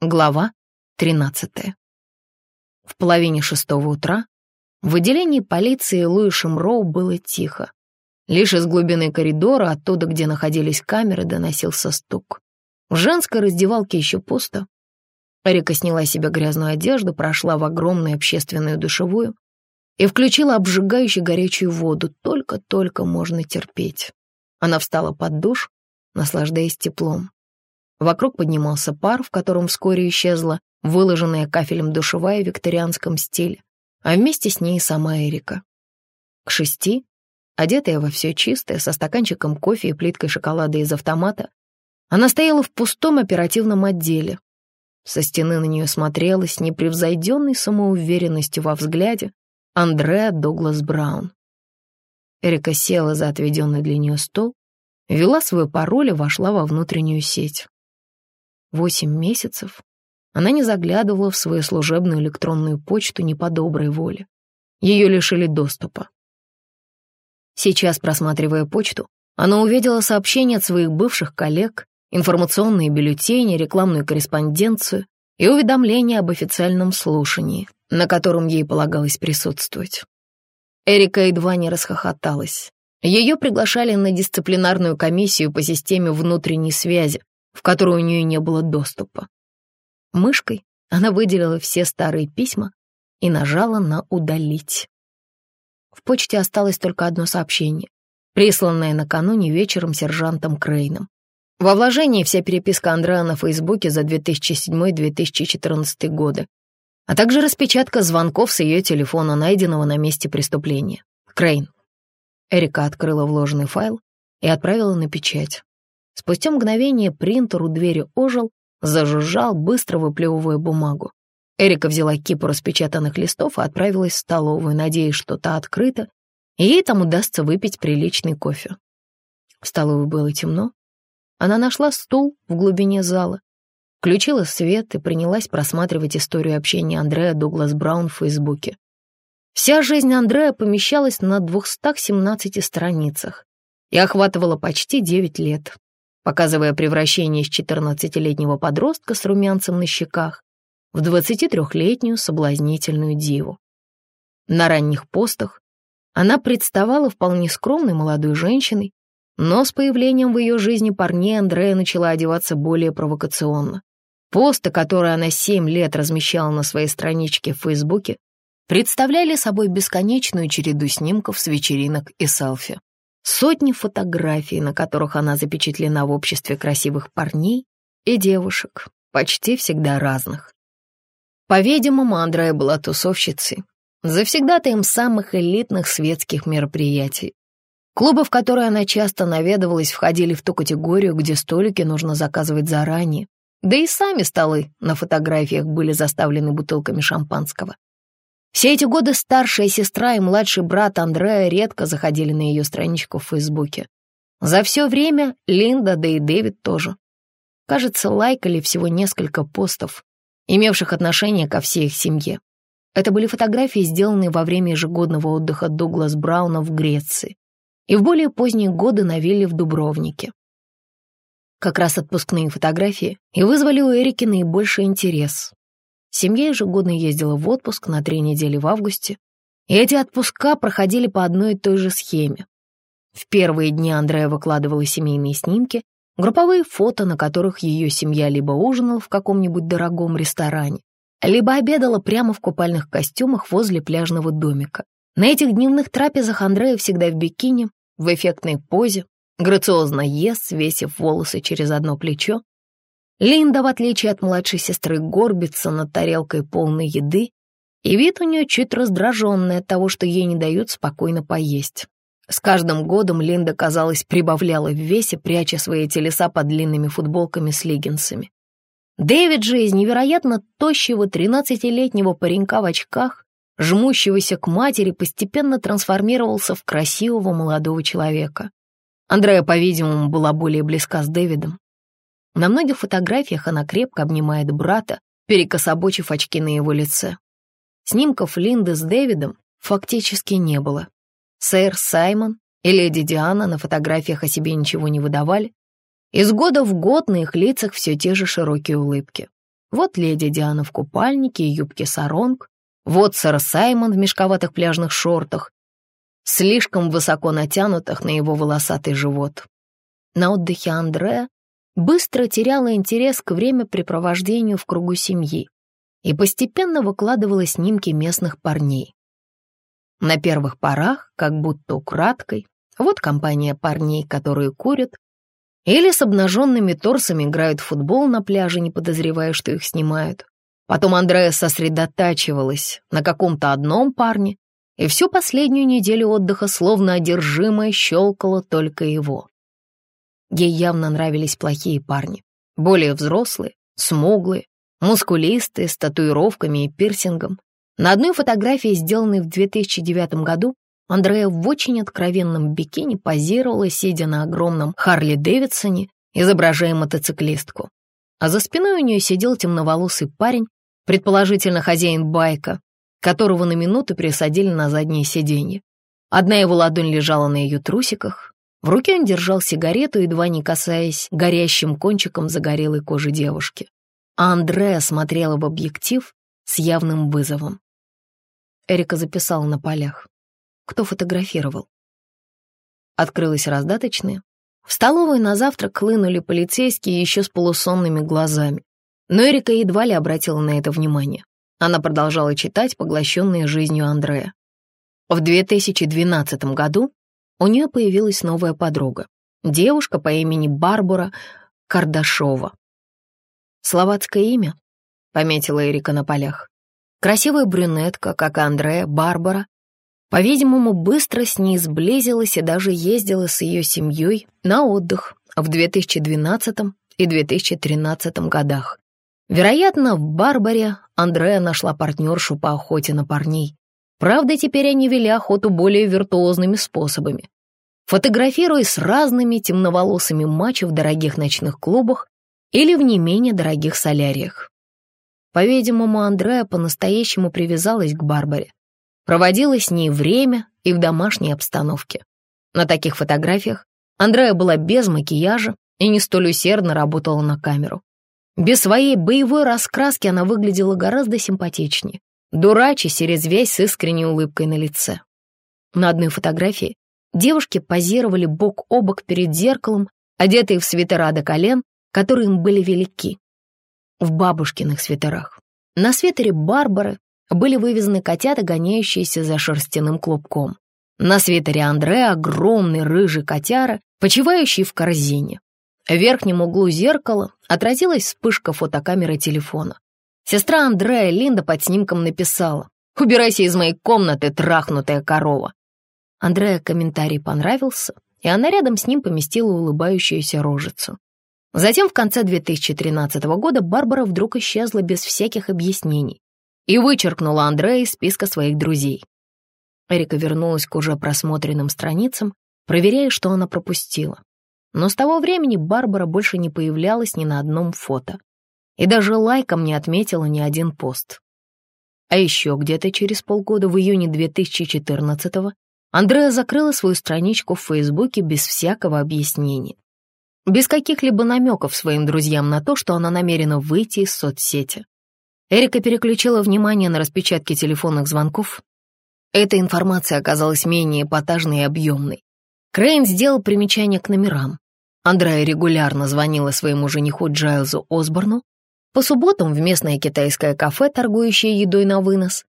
Глава 13. В половине шестого утра в отделении полиции Луи Шимроу было тихо. Лишь из глубины коридора, оттуда, где находились камеры, доносился стук. В женской раздевалке еще пусто. Эрика сняла себе грязную одежду, прошла в огромную общественную душевую и включила обжигающую горячую воду. Только-только можно терпеть. Она встала под душ, наслаждаясь теплом. Вокруг поднимался пар, в котором вскоре исчезла выложенная кафелем душевая в викторианском стиле, а вместе с ней сама Эрика. К шести, одетая во все чистое, со стаканчиком кофе и плиткой шоколада из автомата, она стояла в пустом оперативном отделе. Со стены на нее смотрела с непревзойденной самоуверенностью во взгляде Андреа Дуглас Браун. Эрика села за отведенный для нее стол, ввела свой пароль и вошла во внутреннюю сеть. Восемь месяцев она не заглядывала в свою служебную электронную почту не по доброй воле. Ее лишили доступа. Сейчас, просматривая почту, она увидела сообщения от своих бывших коллег, информационные бюллетени, рекламную корреспонденцию и уведомления об официальном слушании, на котором ей полагалось присутствовать. Эрика едва не расхохоталась. Ее приглашали на дисциплинарную комиссию по системе внутренней связи, в которую у нее не было доступа. Мышкой она выделила все старые письма и нажала на «Удалить». В почте осталось только одно сообщение, присланное накануне вечером сержантом Крейном. Во вложении вся переписка Андреа на Фейсбуке за 2007-2014 годы, а также распечатка звонков с ее телефона, найденного на месте преступления. Крейн. Эрика открыла вложенный файл и отправила на печать. Спустя мгновение принтер у двери ожил, зажужжал, быстро выплевывая бумагу. Эрика взяла кипу распечатанных листов и отправилась в столовую, надеясь, что та открыта, и ей там удастся выпить приличный кофе. В столовой было темно. Она нашла стул в глубине зала, включила свет и принялась просматривать историю общения Андрея Дуглас Браун в Фейсбуке. Вся жизнь Андрея помещалась на 217 страницах и охватывала почти 9 лет показывая превращение из 14-летнего подростка с румянцем на щеках в 23-летнюю соблазнительную диву. На ранних постах она представала вполне скромной молодой женщиной, но с появлением в ее жизни парней Андрея начала одеваться более провокационно. Посты, которые она семь лет размещала на своей страничке в Фейсбуке, представляли собой бесконечную череду снимков с вечеринок и селфи. Сотни фотографий, на которых она запечатлена в обществе красивых парней и девушек, почти всегда разных. По-видимому, Андрея была тусовщицей, завсегдатаем самых элитных светских мероприятий. Клубы, в которые она часто наведывалась, входили в ту категорию, где столики нужно заказывать заранее, да и сами столы на фотографиях были заставлены бутылками шампанского. Все эти годы старшая сестра и младший брат Андрея редко заходили на ее страничку в Фейсбуке. За все время Линда, да и Дэвид тоже. Кажется, лайкали всего несколько постов, имевших отношение ко всей их семье. Это были фотографии, сделанные во время ежегодного отдыха Дуглас Брауна в Греции и в более поздние годы на вилле в Дубровнике. Как раз отпускные фотографии и вызвали у Эрики наибольший интерес. Семья ежегодно ездила в отпуск на три недели в августе, и эти отпуска проходили по одной и той же схеме. В первые дни Андрея выкладывала семейные снимки, групповые фото, на которых ее семья либо ужинала в каком-нибудь дорогом ресторане, либо обедала прямо в купальных костюмах возле пляжного домика. На этих дневных трапезах Андрея всегда в бикини, в эффектной позе, грациозно ест, свесив волосы через одно плечо, Линда, в отличие от младшей сестры, горбится над тарелкой полной еды, и вид у нее чуть раздраженный от того, что ей не дают спокойно поесть. С каждым годом Линда, казалось, прибавляла в весе, пряча свои телеса под длинными футболками с леггинсами. Дэвид же из невероятно тощего тринадцатилетнего паренька в очках, жмущегося к матери, постепенно трансформировался в красивого молодого человека. Андрея, по-видимому, была более близка с Дэвидом. На многих фотографиях она крепко обнимает брата, перекособочив очки на его лице. Снимков Линды с Дэвидом фактически не было. Сэр Саймон и леди Диана на фотографиях о себе ничего не выдавали. Из года в год на их лицах все те же широкие улыбки. Вот леди Диана в купальнике и юбке саронг, вот сэр Саймон в мешковатых пляжных шортах, слишком высоко натянутых на его волосатый живот. На отдыхе Андреа быстро теряла интерес к времяпрепровождению в кругу семьи и постепенно выкладывала снимки местных парней. На первых порах, как будто украдкой, вот компания парней, которые курят, или с обнаженными торсами играют в футбол на пляже, не подозревая, что их снимают. Потом Андрея сосредотачивалась на каком-то одном парне, и всю последнюю неделю отдыха словно одержимая щелкала только его. Ей явно нравились плохие парни, более взрослые, смуглые, мускулистые, с татуировками и пирсингом. На одной фотографии, сделанной в 2009 году, Андрея в очень откровенном бикини позировала, сидя на огромном Харли Дэвидсоне, изображая мотоциклистку. А за спиной у нее сидел темноволосый парень, предположительно хозяин байка, которого на минуту пересадили на заднее сиденье. Одна его ладонь лежала на ее трусиках, в руке он держал сигарету, едва не касаясь горящим кончиком загорелой кожи девушки. А Андреа смотрела в объектив с явным вызовом. Эрика записала на полях. Кто фотографировал? Открылась раздаточная. В столовой на завтрак хлынули полицейские еще с полусонными глазами. Но Эрика едва ли обратила на это внимание. Она продолжала читать, поглощенные жизнью Андрея. В 2012 году у нее появилась новая подруга, девушка по имени Барбара Кардашова. Словацкое имя, пометила Эрика на полях. Красивая брюнетка, как Андрея, Барбара, по-видимому, быстро с ней сблизилась и даже ездила с ее семьей на отдых в 2012 и 2013 годах. Вероятно, в Барбаре Андрея нашла партнершу по охоте на парней. Правда, теперь они вели охоту более виртуозными способами. Фотографируясь с разными темноволосыми мачо в дорогих ночных клубах или в не менее дорогих соляриях. По-видимому, Андрея по-настоящему привязалась к Барбаре. Проводила с ней время и в домашней обстановке. На таких фотографиях Андрея была без макияжа и не столь усердно работала на камеру. Без своей боевой раскраски она выглядела гораздо симпатичнее, дурачась и резвясь с искренней улыбкой на лице. На одной фотографии девушки позировали бок о бок перед зеркалом, одетые в свитера до колен, которые им были велики. В бабушкиных свитерах. На свитере Барбары были вывезены котята, гоняющиеся за шерстяным клубком. На свитере Андре огромный рыжий котяра, почивающий в корзине. В верхнем углу зеркала отразилась вспышка фотокамеры телефона. Сестра Андрея Линда под снимком написала «Убирайся из моей комнаты, трахнутая корова». Андрея комментарий понравился, и она рядом с ним поместила улыбающуюся рожицу. Затем в конце 2013 года Барбара вдруг исчезла без всяких объяснений и вычеркнула Андрея из списка своих друзей. Эрика вернулась к уже просмотренным страницам, проверяя, что она пропустила. Но с того времени Барбара больше не появлялась ни на одном фото. И даже лайком не отметила ни один пост. А еще где-то через полгода, в июне 2014-го, Андреа закрыла свою страничку в Фейсбуке без всякого объяснения. Без каких-либо намеков своим друзьям на то, что она намерена выйти из соцсети. Эрика переключила внимание на распечатки телефонных звонков. Эта информация оказалась менее эпатажной и объемной. Крейн сделал примечание к номерам. Андрея регулярно звонила своему жениху Джайлзу Осборну, по субботам в местное китайское кафе, торгующее едой на вынос,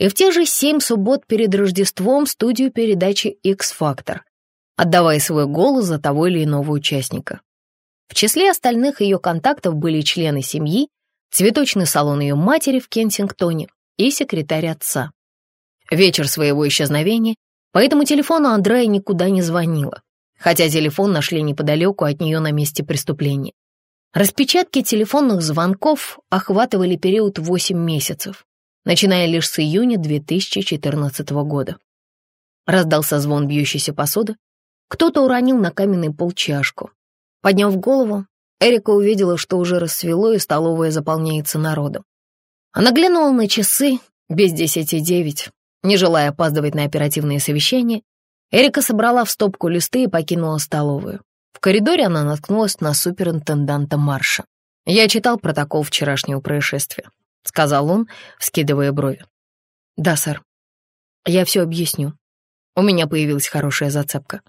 и в те же семь суббот перед Рождеством студию передачи X-Factor, отдавая свой голос за того или иного участника. В числе остальных ее контактов были члены семьи, цветочный салон ее матери в Кенсингтоне и секретарь отца. Вечер своего исчезновения, по этому телефону Андрея никуда не звонила хотя телефон нашли неподалеку от нее на месте преступления. Распечатки телефонных звонков охватывали период 8 месяцев, начиная лишь с июня 2014 года. Раздался звон бьющейся посуды, кто-то уронил на каменный пол чашку. Подняв голову, Эрика увидела, что уже рассвело и столовая заполняется народом. Она глянула на часы без десяти девять, не желая опаздывать на оперативные совещания, Эрика собрала в стопку листы и покинула столовую. В коридоре она наткнулась на суперинтенданта Марша. Я читал протокол вчерашнего происшествия», — сказал он, вскидывая брови. «Да, сэр. Я все объясню. У меня появилась хорошая зацепка.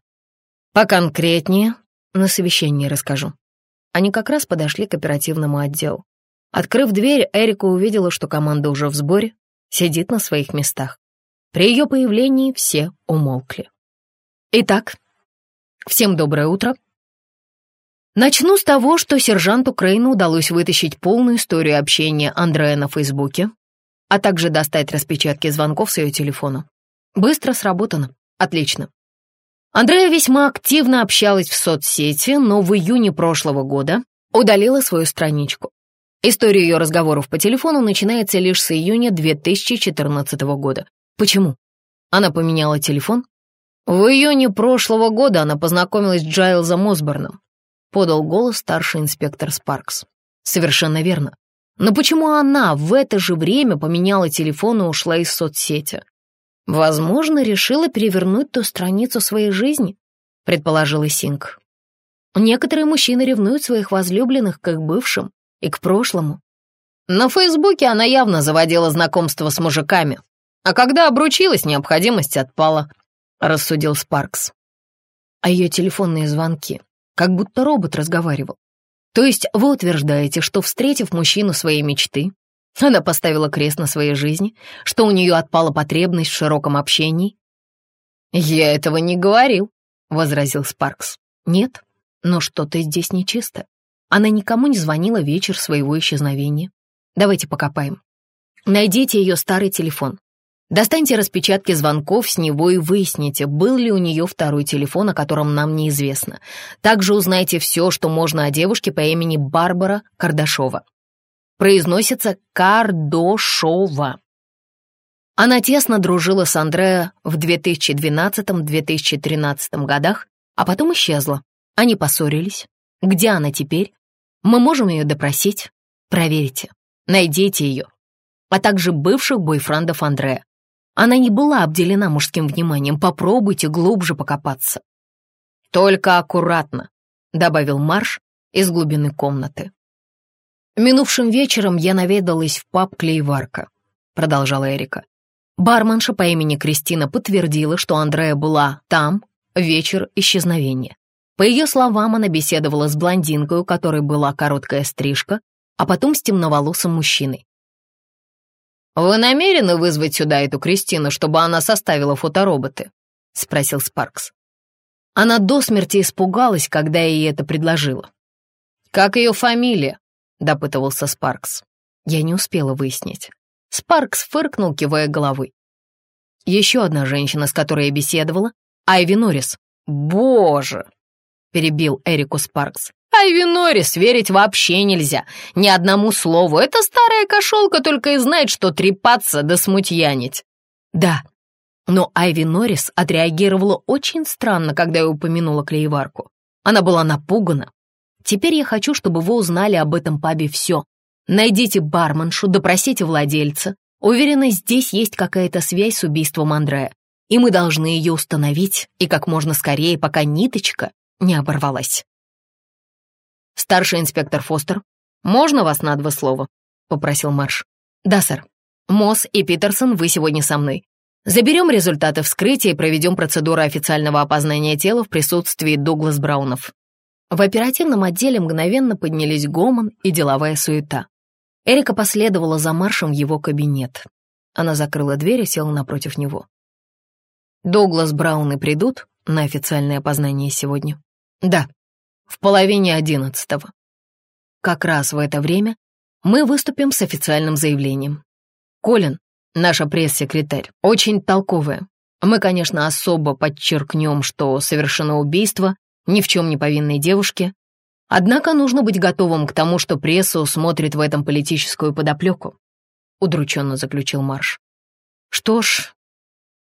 Поконкретнее на совещании расскажу». Они как раз подошли к оперативному отделу. Открыв дверь, Эрика увидела, что команда уже в сборе, сидит на своих местах. При ее появлении все умолкли. «Итак, всем доброе утро», Начну с того, что сержанту Крейну удалось вытащить полную историю общения Андрея на Фейсбуке, а также достать распечатки звонков с ее телефона. Быстро сработано. Отлично. Андрея весьма активно общалась в соцсети, но в июне прошлого года удалила свою страничку. История ее разговоров по телефону начинается лишь с июня 2014 года. Почему? Она поменяла телефон? В июне прошлого года она познакомилась с Джайлзом Осборном, подал голос старший инспектор Спаркс. Совершенно верно. Но почему она в это же время поменяла телефон и ушла из соцсети? Возможно, решила перевернуть ту страницу своей жизни, предположила Синг. Некоторые мужчины ревнуют своих возлюбленных к их бывшим и к прошлому. На Фейсбуке она явно заводила знакомство с мужиками, а когда обручилась, необходимость отпала, рассудил Спаркс. А ее телефонные звонки как будто робот разговаривал. То есть вы утверждаете, что, встретив мужчину своей мечты, она поставила крест на своей жизни, что у нее отпала потребность в широком общении? «Я этого не говорил», — возразил Спаркс. «Нет, но что-то здесь нечисто. Она никому не звонила вечер своего исчезновения. Давайте покопаем. Найдите ее старый телефон. Достаньте распечатки звонков с него и выясните, был ли у нее второй телефон, о котором нам неизвестно. Также узнайте все, что можно о девушке по имени Барбара Кардашова. Произносится Кардошова. Она тесно дружила с Андреа в 2012-2013 годах, а потом исчезла. Они поссорились. Где она теперь? Мы можем ее допросить. Проверьте. Найдите ее. А также бывших бойфрендов Андрея. Она не была обделена мужским вниманием, попробуйте глубже покопаться. «Только аккуратно», — добавил Марш из глубины комнаты. «Минувшим вечером я наведалась в паб «Клейварка», — продолжала Эрика. Барменша по имени Кристина подтвердила, что Андрея была там вечер исчезновения. По ее словам, она беседовала с блондинкой, у которой была короткая стрижка, а потом с темноволосым мужчиной. «Вы намерены вызвать сюда эту Кристину, чтобы она составила фотороботы?» — спросил Спаркс. Она до смерти испугалась, когда ей это предложила. «Как ее фамилия?» — допытывался Спаркс. Я не успела выяснить. Спаркс фыркнул, кивая головой. Еще одна женщина, с которой я беседовала, Айви Норрис. «Боже!» — перебил Эрику Спаркс. Айви Норрис верить вообще нельзя, ни одному слову. Эта старая кошелка только и знает, что трепаться да смутьянить. Да, но Айви Норрис отреагировала очень странно, когда я упомянула клееварку. Она была напугана. Теперь я хочу, чтобы вы узнали об этом пабе все. Найдите барменшу, допросите владельца. Уверена, здесь есть какая-то связь с убийством Андрея. И мы должны ее установить, и как можно скорее, пока ниточка не оборвалась. «Старший инспектор Фостер, можно вас на два слова?» — попросил Марш. «Да, сэр. Мосс и Питерсон, вы сегодня со мной. Заберем результаты вскрытия и проведем процедуру официального опознания тела в присутствии Дуглас Браунов». В оперативном отделе мгновенно поднялись гомон и деловая суета. Эрика последовала за Маршем в его кабинет. Она закрыла дверь и села напротив него. «Дуглас Брауны придут на официальное опознание сегодня?» «Да», в половине одиннадцатого. Как раз в это время мы выступим с официальным заявлением. Колин, наша пресс-секретарь, очень толковая. Мы, конечно, особо подчеркнем, что совершено убийство ни в чем не повинной девушки, однако нужно быть готовым к тому, что пресса усмотрит в этом политическую подоплеку, удрученно заключил Марш. Что ж,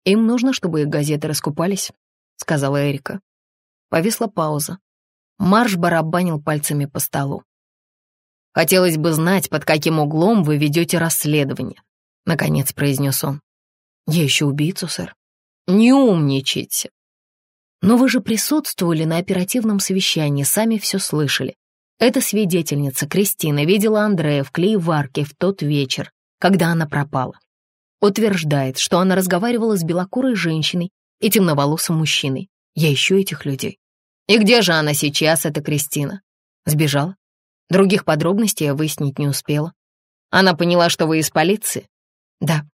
им нужно, чтобы их газеты раскупались, сказала Эрика. Повисла пауза. Марш барабанил пальцами по столу. «Хотелось бы знать, под каким углом вы ведете расследование», — наконец произнес он. «Я ищу убийцу, сэр». «Не умничайте». «Но вы же присутствовали на оперативном совещании, сами все слышали. Эта свидетельница, Кристина, видела Андрея в клееварке в тот вечер, когда она пропала. Утверждает, что она разговаривала с белокурой женщиной и темноволосым мужчиной. Я ищу этих людей. И где же она сейчас, эта Кристина? Сбежала? Других подробностей я выяснить не успела. Она поняла, что вы из полиции? Да.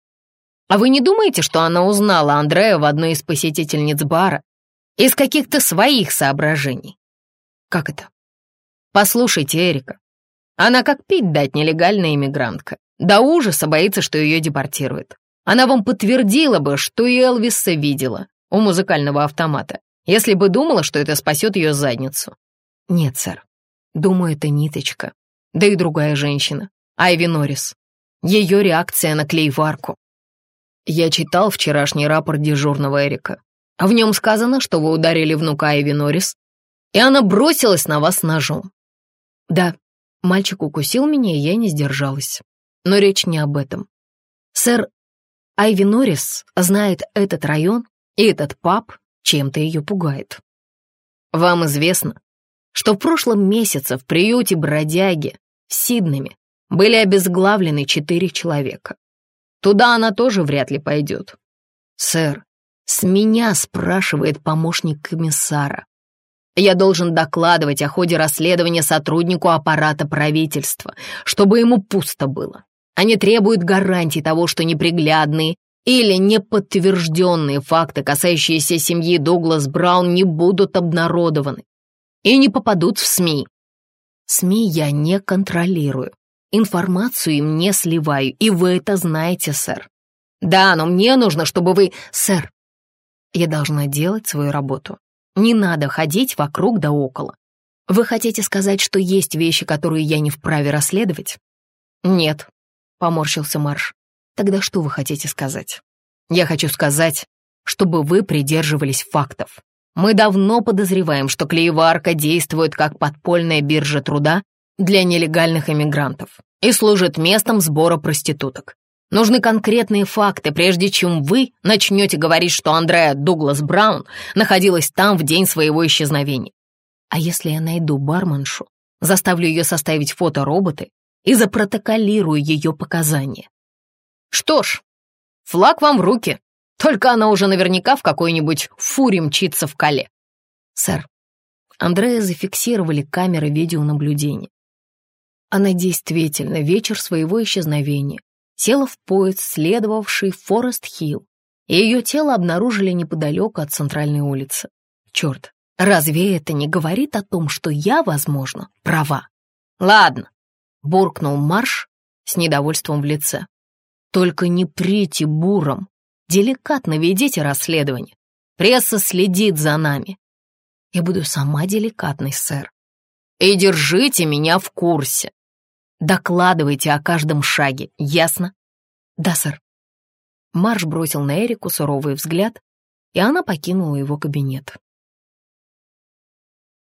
А вы не думаете, что она узнала Андрея в одной из посетительниц бара из каких-то своих соображений? Как это? Послушайте, Эрика, она как пить дать нелегальная иммигрантка. До ужаса боится, что ее депортируют. Она вам подтвердила бы, что и Элвиса видела у музыкального автомата, если бы думала, что это спасет ее задницу. Нет, сэр. Думаю, это ниточка. Да и другая женщина, Айви Норрис. Ее реакция на клейварку. Я читал вчерашний рапорт дежурного Эрика. а В нем сказано, что вы ударили внука Айви Норрис, и она бросилась на вас ножом. Да, мальчик укусил меня, и я не сдержалась. Но речь не об этом. Сэр Айви Норрис знает этот район и этот паб чем-то ее пугает. Вам известно, что в прошлом месяце в приюте бродяги в Сиднеме были обезглавлены четыре человека. Туда она тоже вряд ли пойдет. Сэр, с меня спрашивает помощник комиссара. Я должен докладывать о ходе расследования сотруднику аппарата правительства, чтобы ему пусто было. Они требуют гарантий того, что неприглядные или неподтвержденные факты, касающиеся семьи Дуглас Браун, не будут обнародованы и не попадут в СМИ. СМИ я не контролирую. Информацию им не сливаю, и вы это знаете, сэр. Да, но мне нужно, чтобы вы... Сэр, я должна делать свою работу. Не надо ходить вокруг да около. Вы хотите сказать, что есть вещи, которые я не вправе расследовать? Нет, поморщился Марш. Тогда что вы хотите сказать? Я хочу сказать, чтобы вы придерживались фактов. Мы давно подозреваем, что клееварка действует как подпольная биржа труда для нелегальных иммигрантов и служит местом сбора проституток. Нужны конкретные факты, прежде чем вы начнете говорить, что Андреа Дуглас Браун находилась там в день своего исчезновения. А если я найду барменшу, заставлю ее составить фотороботы и запротоколирую ее показания? Что ж, флаг вам в руки. Только она уже наверняка в какой-нибудь фуре мчится в кале. Сэр, Андрея зафиксировали камеры видеонаблюдения. Она действительно вечер своего исчезновения села в поезд, следовавший Форест-Хилл, и ее тело обнаружили неподалеку от центральной улицы. Черт, разве это не говорит о том, что я, возможно, права? Ладно, буркнул Марш с недовольством в лице. Только не прите буром Деликатно ведите расследование. Пресса следит за нами. Я буду сама деликатной, сэр. И держите меня в курсе. Докладывайте о каждом шаге, ясно? Да, сэр. Марш бросил на Эрику суровый взгляд, и она покинула его кабинет.